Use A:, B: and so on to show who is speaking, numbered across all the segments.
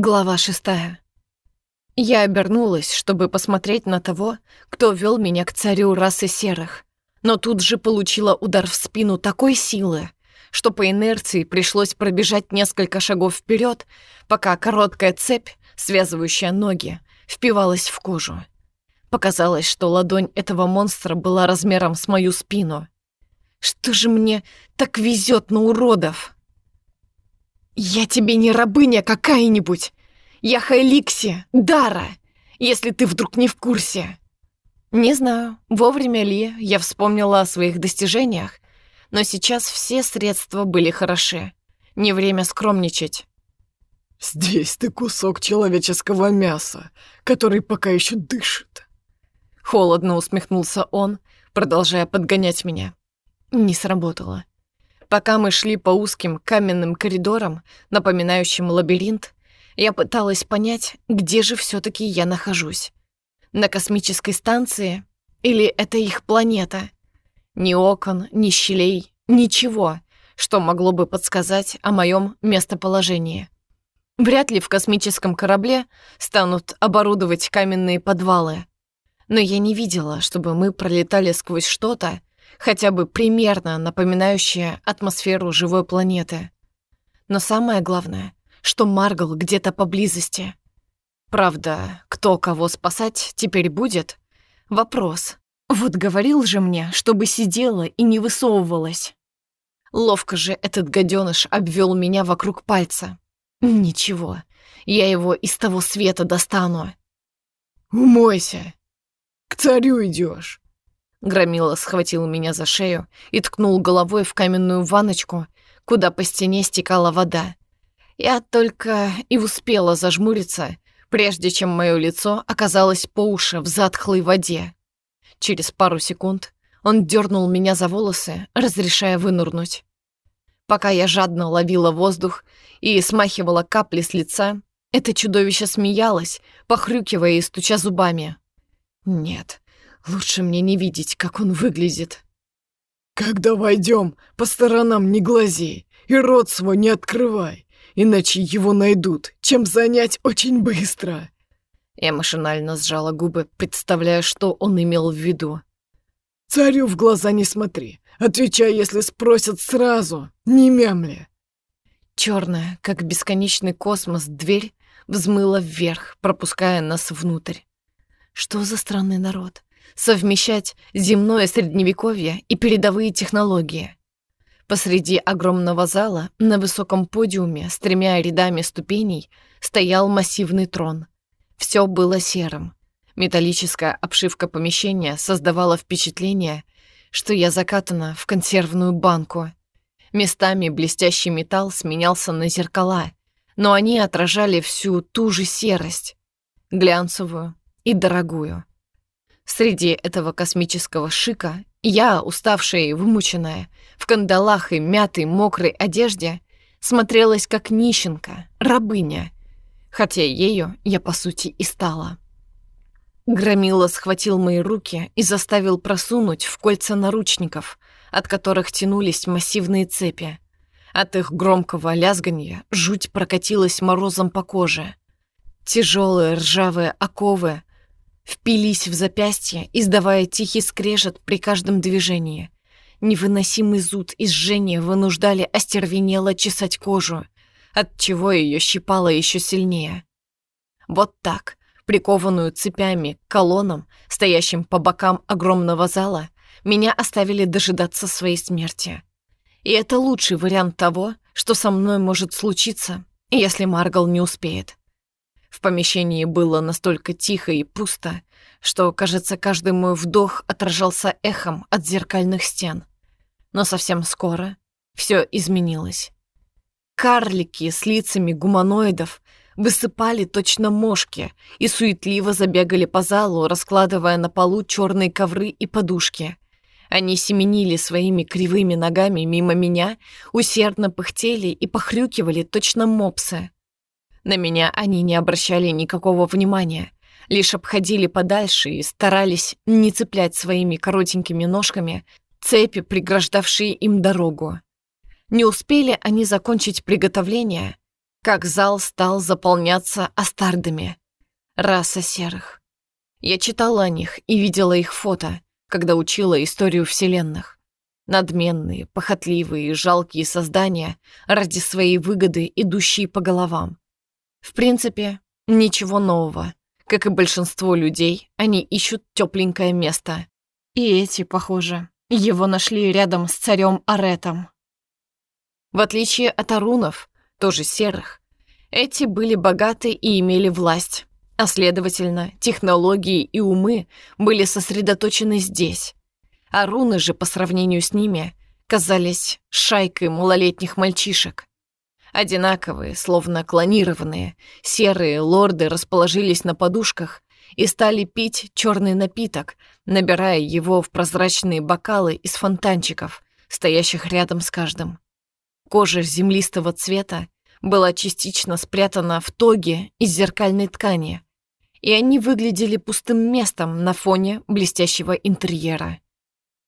A: Глава шестая. Я обернулась, чтобы посмотреть на того, кто вел меня к царю расы серых, но тут же получила удар в спину такой силы, что по инерции пришлось пробежать несколько шагов вперед, пока короткая цепь, связывающая ноги, впивалась в кожу. Показалось, что ладонь этого монстра была размером с мою спину. Что же мне так везет на уродов? «Я тебе не рабыня какая-нибудь! Я Хайликси, Дара, если ты вдруг не в курсе!» Не знаю, вовремя ли я вспомнила о своих достижениях, но сейчас все средства были хороши. Не время скромничать.
B: «Здесь ты кусок человеческого мяса, который пока еще дышит».
A: Холодно усмехнулся он, продолжая подгонять меня. Не сработало. Пока мы шли по узким каменным коридорам, напоминающим лабиринт, я пыталась понять, где же все таки я нахожусь. На космической станции? Или это их планета? Ни окон, ни щелей, ничего, что могло бы подсказать о моем местоположении. Вряд ли в космическом корабле станут оборудовать каменные подвалы. Но я не видела, чтобы мы пролетали сквозь что-то, хотя бы примерно напоминающее атмосферу живой планеты. Но самое главное, что Маргл где-то поблизости. Правда, кто кого спасать теперь будет? Вопрос. Вот говорил же мне, чтобы сидела и не высовывалась. Ловко же этот гаденыш обвел меня вокруг пальца. Ничего, я его из того света достану.
B: «Умойся! К царю идешь.
A: Громила схватил меня за шею и ткнул головой в каменную ваночку, куда по стене стекала вода. Я только и успела зажмуриться, прежде чем мое лицо оказалось по уши в затхлой воде. Через пару секунд он дернул меня за волосы, разрешая вынурнуть. Пока я жадно ловила воздух и смахивала капли с лица, это чудовище смеялось, похрюкивая и стуча зубами. Нет, Лучше мне не видеть, как он выглядит.
B: Когда войдем, по сторонам не глази и рот свой не открывай, иначе его найдут, чем занять очень быстро.
A: Я машинально сжала губы, представляя, что он имел в виду.
B: Царю в глаза не смотри. Отвечай, если спросят сразу. Не мямли.
A: Черная, как бесконечный космос, дверь взмыла вверх, пропуская нас внутрь. Что за странный народ? Совмещать земное средневековье и передовые технологии. Посреди огромного зала на высоком подиуме с тремя рядами ступеней стоял массивный трон. Все было серым. Металлическая обшивка помещения создавала впечатление, что я закатана в консервную банку. Местами блестящий металл сменялся на зеркала, но они отражали всю ту же серость, глянцевую и дорогую. Среди этого космического шика я, уставшая и вымученная, в кандалах и мятой мокрой одежде, смотрелась как нищенка, рабыня, хотя ею я, по сути, и стала. Громила схватил мои руки и заставил просунуть в кольца наручников, от которых тянулись массивные цепи. От их громкого лязганья жуть прокатилась морозом по коже. Тяжелые ржавые оковы впились в запястье, издавая тихий скрежет при каждом движении. Невыносимый зуд и жжение вынуждали остервенело чесать кожу, отчего ее щипало еще сильнее. Вот так, прикованную цепями к колоннам, стоящим по бокам огромного зала, меня оставили дожидаться своей смерти. И это лучший вариант того, что со мной может случиться, если Маргал не успеет. В помещении было настолько тихо и пусто, что, кажется, каждый мой вдох отражался эхом от зеркальных стен. Но совсем скоро все изменилось. Карлики с лицами гуманоидов высыпали точно мошки и суетливо забегали по залу, раскладывая на полу черные ковры и подушки. Они семенили своими кривыми ногами мимо меня, усердно пыхтели и похрюкивали точно мопсы. На меня они не обращали никакого внимания, лишь обходили подальше и старались не цеплять своими коротенькими ножками цепи, преграждавшие им дорогу. Не успели они закончить приготовление, как зал стал заполняться астардами, раса серых. Я читала о них и видела их фото, когда учила историю вселенных. Надменные, похотливые, жалкие создания ради своей выгоды, идущие по головам. В принципе, ничего нового. Как и большинство людей, они ищут тепленькое место. И эти, похоже, его нашли рядом с царем Аретом. В отличие от арунов, тоже серых, эти были богаты и имели власть, а следовательно, технологии и умы были сосредоточены здесь. Аруны же, по сравнению с ними, казались шайкой малолетних мальчишек. Одинаковые, словно клонированные, серые лорды расположились на подушках и стали пить черный напиток, набирая его в прозрачные бокалы из фонтанчиков, стоящих рядом с каждым. Кожа землистого цвета была частично спрятана в тоге из зеркальной ткани, и они выглядели пустым местом на фоне блестящего интерьера.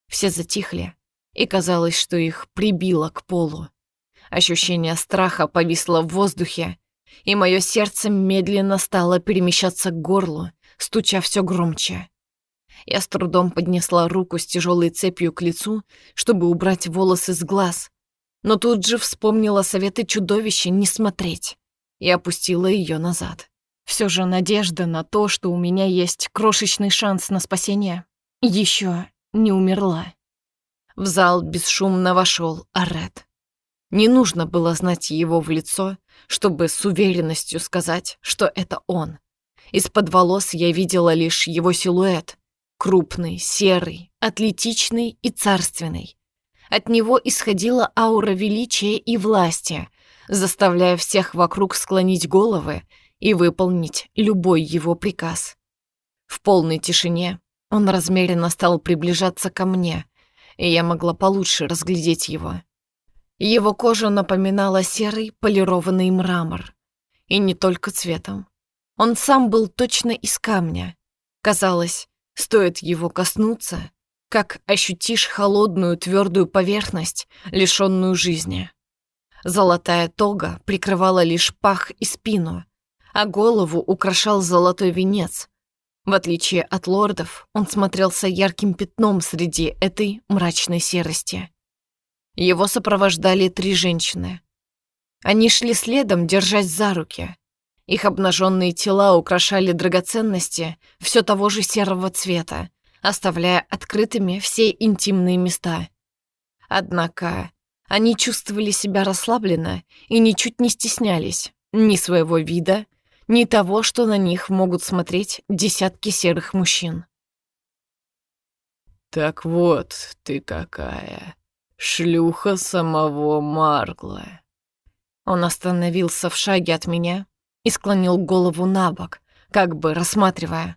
A: Все затихли, и казалось, что их прибило к полу. Ощущение страха повисло в воздухе, и мое сердце медленно стало перемещаться к горлу, стуча все громче. Я с трудом поднесла руку с тяжелой цепью к лицу, чтобы убрать волосы с глаз, но тут же вспомнила советы чудовища не смотреть и опустила ее назад. Все же надежда на то, что у меня есть крошечный шанс на спасение, еще не умерла. В зал бесшумно вошел Арет. Не нужно было знать его в лицо, чтобы с уверенностью сказать, что это он. Из-под волос я видела лишь его силуэт. Крупный, серый, атлетичный и царственный. От него исходила аура величия и власти, заставляя всех вокруг склонить головы и выполнить любой его приказ. В полной тишине он размеренно стал приближаться ко мне, и я могла получше разглядеть его. Его кожа напоминала серый полированный мрамор. И не только цветом. Он сам был точно из камня. Казалось, стоит его коснуться, как ощутишь холодную твердую поверхность, лишенную жизни. Золотая тога прикрывала лишь пах и спину, а голову украшал золотой венец. В отличие от лордов, он смотрелся ярким пятном среди этой мрачной серости. Его сопровождали три женщины. Они шли следом, держась за руки. Их обнаженные тела украшали драгоценности все того же серого цвета, оставляя открытыми все интимные места. Однако они чувствовали себя расслабленно и ничуть не стеснялись ни своего вида, ни того, что на них могут смотреть десятки серых мужчин.
B: «Так вот ты какая, шлюха самого Маргла!»
A: Он остановился в шаге от меня и склонил голову на бок, как бы рассматривая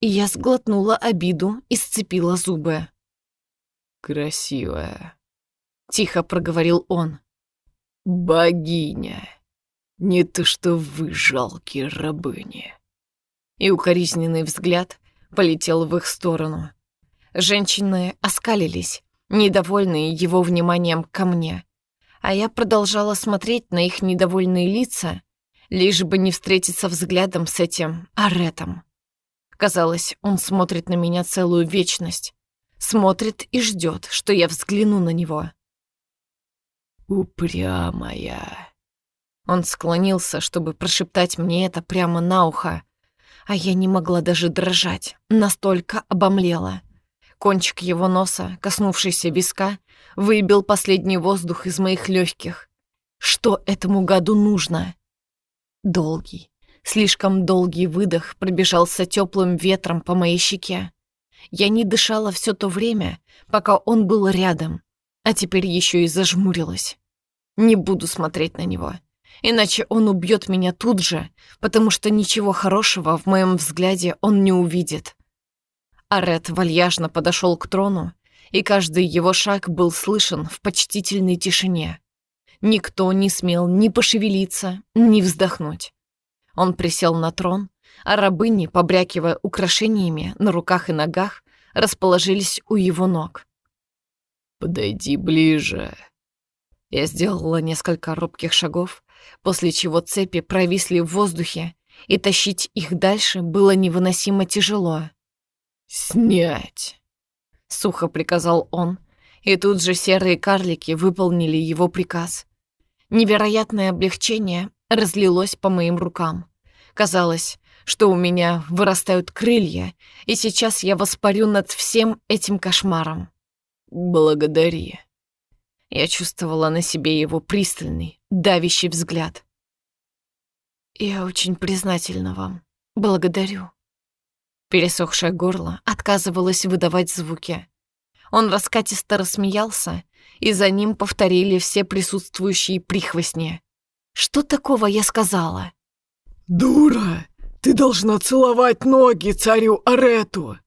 A: и я сглотнула обиду и сцепила зубы.
B: «Красивая», —
A: тихо проговорил он.
B: «Богиня, не то что вы, жалкие рабыни».
A: И укоризненный взгляд полетел в их сторону. Женщины оскалились, недовольные его вниманием ко мне, а я продолжала смотреть на их недовольные лица, лишь бы не встретиться взглядом с этим Аретом. Казалось, он смотрит на меня целую вечность. Смотрит и ждет, что я взгляну на него.
B: «Упрямая».
A: Он склонился, чтобы прошептать мне это прямо на ухо, а я не могла даже дрожать, настолько обомлела. Кончик его носа, коснувшийся виска, выбил последний воздух из моих легких. Что этому году нужно? Долгий, Слишком долгий выдох пробежался теплым ветром по моей щеке. Я не дышала все то время, пока он был рядом, а теперь еще и зажмурилась. Не буду смотреть на него, иначе он убьет меня тут же, потому что ничего хорошего в моем взгляде он не увидит. Арет вальяжно подошел к трону, и каждый его шаг был слышен в почтительной тишине. Никто не смел ни пошевелиться, ни вздохнуть. Он присел на трон, а рабыни, побрякивая украшениями на руках и ногах, расположились у его ног.
B: «Подойди ближе».
A: Я сделала несколько робких шагов после чего цепи провисли в воздухе, и тащить их дальше было невыносимо тяжело.
B: «Снять!»
A: — сухо приказал он, и тут же серые карлики выполнили его приказ. Невероятное облегчение разлилось по моим рукам. Казалось, что у меня вырастают крылья, и сейчас я воспарю над всем этим кошмаром.
B: «Благодари».
A: Я чувствовала на себе его пристальный, давящий взгляд. «Я очень признательна вам. Благодарю». Пересохшее горло отказывалось выдавать звуки. Он раскатисто рассмеялся, и за ним повторили все присутствующие прихвостни. «Что такого я сказала?»
B: «Дура! Ты должна целовать ноги царю Арету!»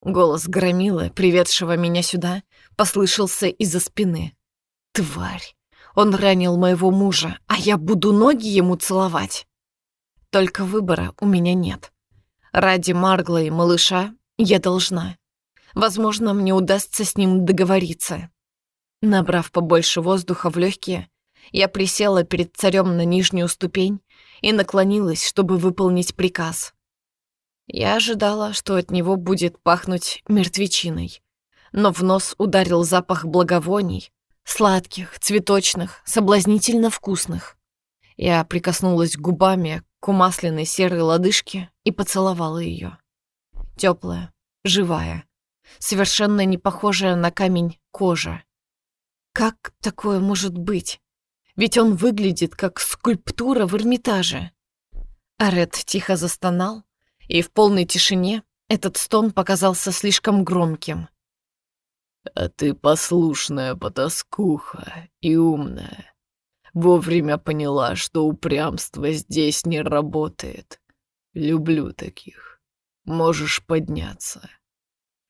A: Голос громилы, приведшего меня сюда, послышался из-за спины. «Тварь! Он ранил моего мужа, а я буду ноги ему целовать!» Только выбора у меня нет. Ради Маргла и малыша я должна. Возможно, мне удастся с ним договориться. Набрав побольше воздуха в легкие, я присела перед царем на нижнюю ступень и наклонилась, чтобы выполнить приказ. Я ожидала, что от него будет пахнуть мертвечиной, но в нос ударил запах благовоний, сладких, цветочных, соблазнительно вкусных. Я прикоснулась губами к умасленной серой лодыжке и поцеловала ее. Теплая, живая, совершенно не похожая на камень кожа. Как такое может быть? Ведь он выглядит как скульптура в Эрмитаже. Арет тихо застонал, и в полной тишине этот стон показался слишком громким.
B: «А ты послушная потаскуха и умная. Вовремя поняла, что упрямство здесь не работает. Люблю таких. Можешь подняться».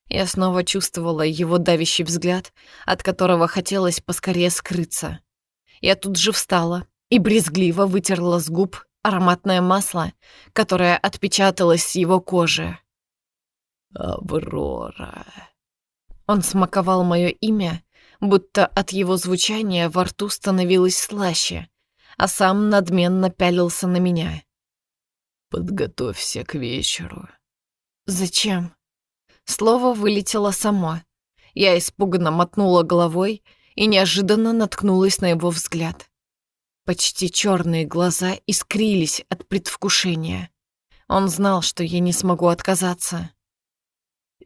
A: Я снова чувствовала его давящий взгляд, от которого хотелось поскорее скрыться. Я тут же встала и брезгливо вытерла с губ ароматное масло, которое отпечаталось с его кожи.
B: «Аврора».
A: Он смаковал мое имя, будто от его звучания во рту становилось слаще, а сам надменно пялился на меня.
B: «Подготовься к вечеру».
A: «Зачем?» Слово вылетело само. Я испуганно мотнула головой и неожиданно наткнулась на его взгляд. Почти черные глаза искрились от предвкушения. Он знал, что я не смогу отказаться.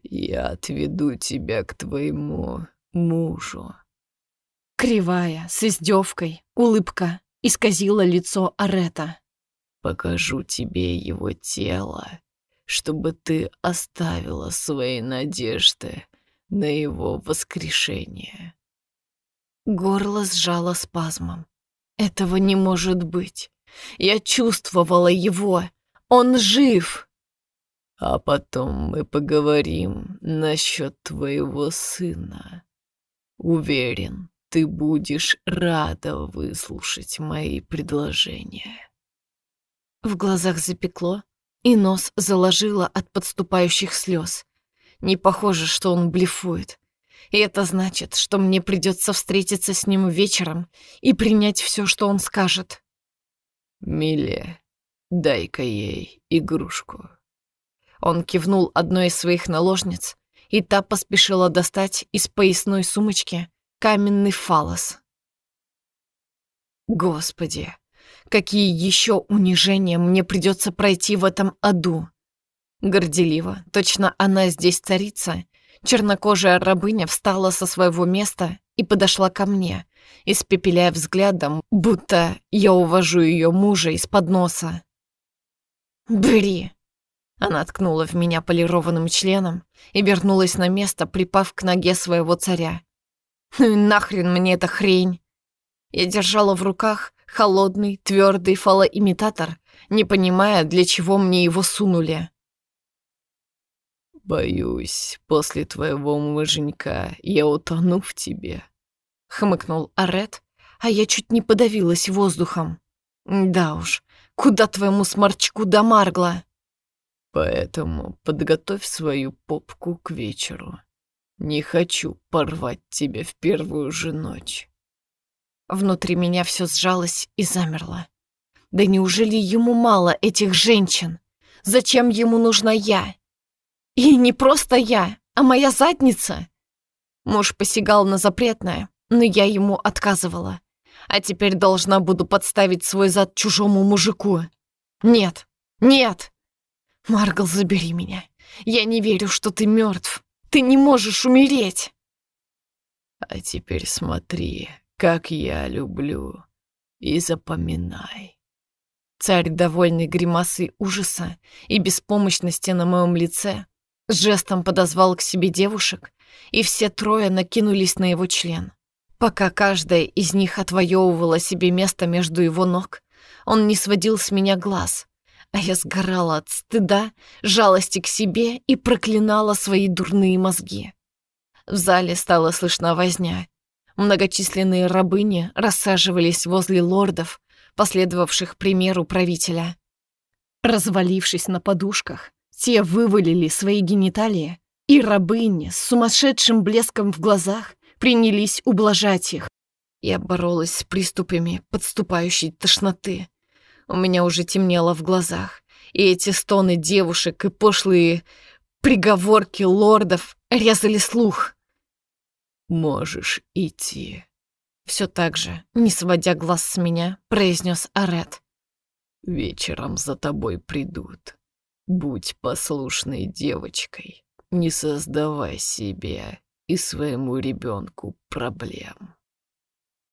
B: «Я отведу тебя к твоему мужу».
A: Кривая, с издевкой, улыбка исказила лицо Арета.
B: «Покажу тебе его тело, чтобы ты оставила свои надежды на его воскрешение».
A: Горло сжало спазмом. Этого не может быть. Я чувствовала его. Он жив.
B: А потом мы поговорим насчет твоего сына. Уверен, ты будешь рада выслушать мои предложения.
A: В глазах запекло, и нос заложило от подступающих слез. Не похоже, что он блефует. И это значит, что мне придется встретиться с ним вечером и принять все, что он скажет.
B: «Миле, дай-ка ей игрушку».
A: Он кивнул одной из своих наложниц, и та поспешила достать из поясной сумочки каменный фалос. Господи, какие еще унижения мне придется пройти в этом аду. Горделиво, точно она здесь царица, Чернокожая рабыня встала со своего места и подошла ко мне, испепеляя взглядом, будто я увожу ее мужа из-под носа. «Бери!» Она ткнула в меня полированным членом и вернулась на место, припав к ноге своего царя. «Ну и нахрен мне эта хрень!» Я держала в руках холодный, твердый фалоимитатор, не понимая, для чего мне его сунули.
B: «Боюсь, после твоего муженька я утону в тебе», —
A: хмыкнул Арет, а я чуть не подавилась воздухом. «Да уж, куда твоему сморчку до Маргла?»
B: «Поэтому подготовь свою попку к вечеру. Не хочу порвать тебя в первую же ночь».
A: Внутри меня все сжалось и замерло. Да неужели ему мало этих женщин? Зачем ему нужна я? И не просто я, а моя задница. Муж посягал на запретное, но я ему отказывала. А теперь должна буду подставить свой зад чужому мужику. Нет, нет! Маргал, забери меня. Я не верю, что ты мертв. Ты не можешь умереть.
B: А теперь смотри, как я люблю, и запоминай.
A: Царь, довольный гримасой ужаса и беспомощности на моем лице, жестом подозвал к себе девушек, и все трое накинулись на его член. Пока каждая из них отвоевывала себе место между его ног, он не сводил с меня глаз, а я сгорала от стыда, жалости к себе и проклинала свои дурные мозги. В зале стало слышна возня. Многочисленные рабыни рассаживались возле лордов, последовавших примеру правителя. Развалившись на подушках, те вывалили свои гениталии, и рабыни с сумасшедшим блеском в глазах принялись ублажать их. Я боролась с приступами подступающей тошноты. У меня уже темнело в глазах, и эти стоны девушек и пошлые приговорки лордов резали слух.
B: «Можешь идти», —
A: все так же, не сводя глаз с меня, произнес Арет.
B: «Вечером за тобой придут. Будь послушной девочкой, не создавай себе и своему ребенку проблем.